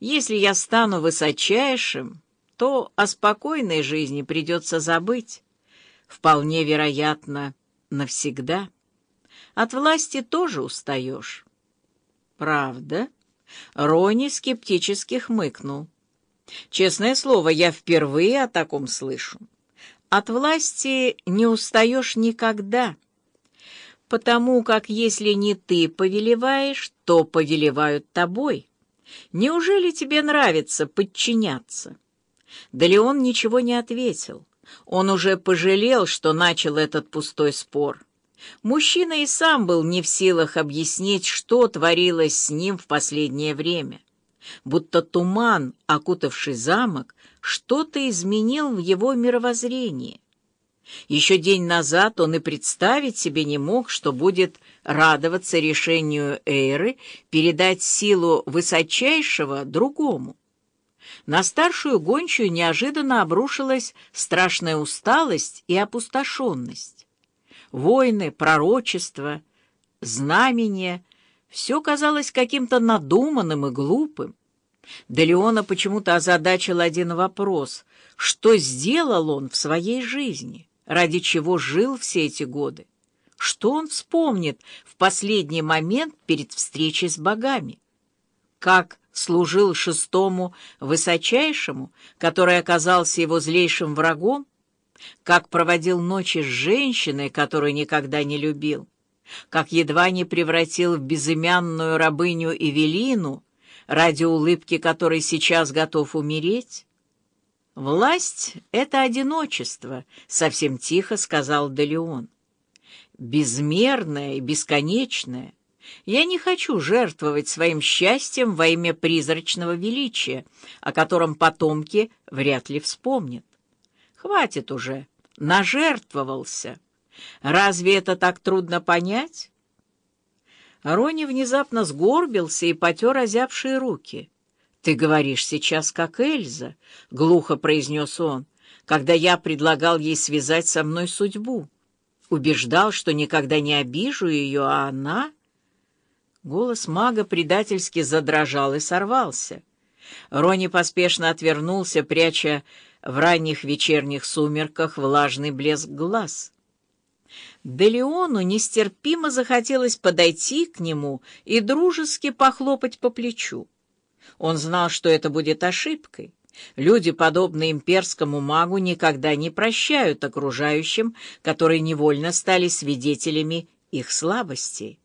Если я стану высочайшим, то о спокойной жизни придется забыть. Вполне вероятно, навсегда. От власти тоже устаешь. Правда? Рони скептически хмыкнул. Честное слово, я впервые о таком слышу. От власти не устаешь никогда, потому как если не ты повелеваешь, то повелевают тобой. Неужели тебе нравится подчиняться? Да Леон ничего не ответил. Он уже пожалел, что начал этот пустой спор. Мужчина и сам был не в силах объяснить, что творилось с ним в последнее время. Будто туман, окутавший замок, что-то изменил в его мировоззрении. Еще день назад он и представить себе не мог, что будет радоваться решению Эйры передать силу высочайшего другому. На старшую гончую неожиданно обрушилась страшная усталость и опустошенность. Войны, пророчества, знамения — все казалось каким-то надуманным и глупым. Да Леона почему-то озадачил один вопрос — что сделал он в своей жизни, ради чего жил все эти годы? Что он вспомнит в последний момент перед встречей с богами? Как служил шестому высочайшему, который оказался его злейшим врагом? Как проводил ночи с женщиной, которую никогда не любил? Как едва не превратил в безымянную рабыню Эвелину, ради улыбки которой сейчас готов умереть? «Власть — это одиночество», — совсем тихо сказал Делеон. «Безмерное и бесконечное. Я не хочу жертвовать своим счастьем во имя призрачного величия, о котором потомки вряд ли вспомнят. Хватит уже, нажертвовался. Разве это так трудно понять? Рони внезапно сгорбился и потер озябшие руки. «Ты говоришь сейчас, как Эльза», — глухо произнес он, когда я предлагал ей связать со мной судьбу. Убеждал, что никогда не обижу ее, а она... Голос мага предательски задрожал и сорвался. Рони поспешно отвернулся, пряча в ранних вечерних сумерках влажный блеск глаз. Делеону нестерпимо захотелось подойти к нему и дружески похлопать по плечу. Он знал, что это будет ошибкой. Люди, подобные имперскому магу, никогда не прощают окружающим, которые невольно стали свидетелями их слабостей.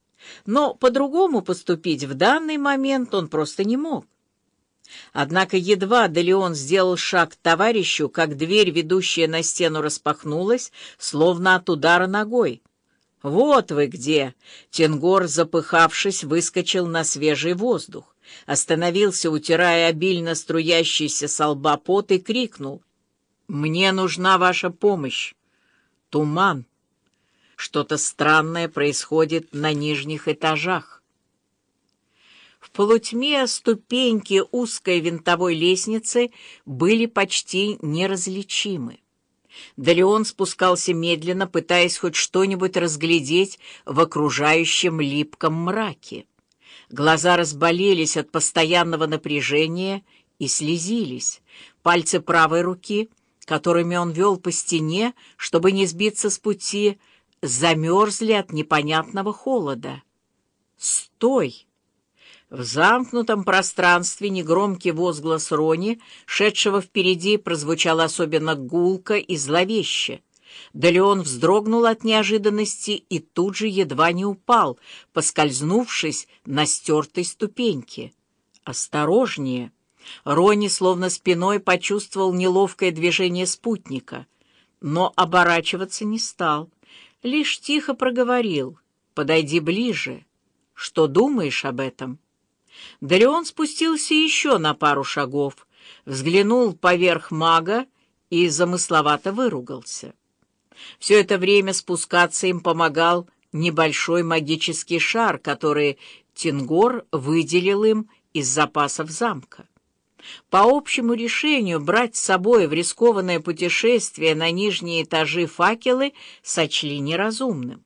Но по-другому поступить в данный момент он просто не мог. Однако едва Делеон сделал шаг к товарищу, как дверь, ведущая на стену, распахнулась, словно от удара ногой. «Вот вы где!» Тенгор, запыхавшись, выскочил на свежий воздух. Остановился, утирая обильно струящийся со лба пот, и крикнул. «Мне нужна ваша помощь!» «Туман!» Что-то странное происходит на нижних этажах. В полутьме ступеньки узкой винтовой лестницы были почти неразличимы. Далеон спускался медленно, пытаясь хоть что-нибудь разглядеть в окружающем липком мраке. Глаза разболелись от постоянного напряжения и слезились. Пальцы правой руки, которыми он вел по стене, чтобы не сбиться с пути, — замерзли от непонятного холода. «Стой!» В замкнутом пространстве негромкий возглас Рони, шедшего впереди, прозвучал особенно гулко и зловеще. Да Леон вздрогнул от неожиданности и тут же едва не упал, поскользнувшись на стертой ступеньке. «Осторожнее!» Рони словно спиной почувствовал неловкое движение спутника, но оборачиваться не стал лишь тихо проговорил «Подойди ближе. Что думаешь об этом?» Дарион спустился еще на пару шагов, взглянул поверх мага и замысловато выругался. Все это время спускаться им помогал небольшой магический шар, который Тингор выделил им из запасов замка. По общему решению брать с собой в рискованное путешествие на нижние этажи факелы сочли неразумным.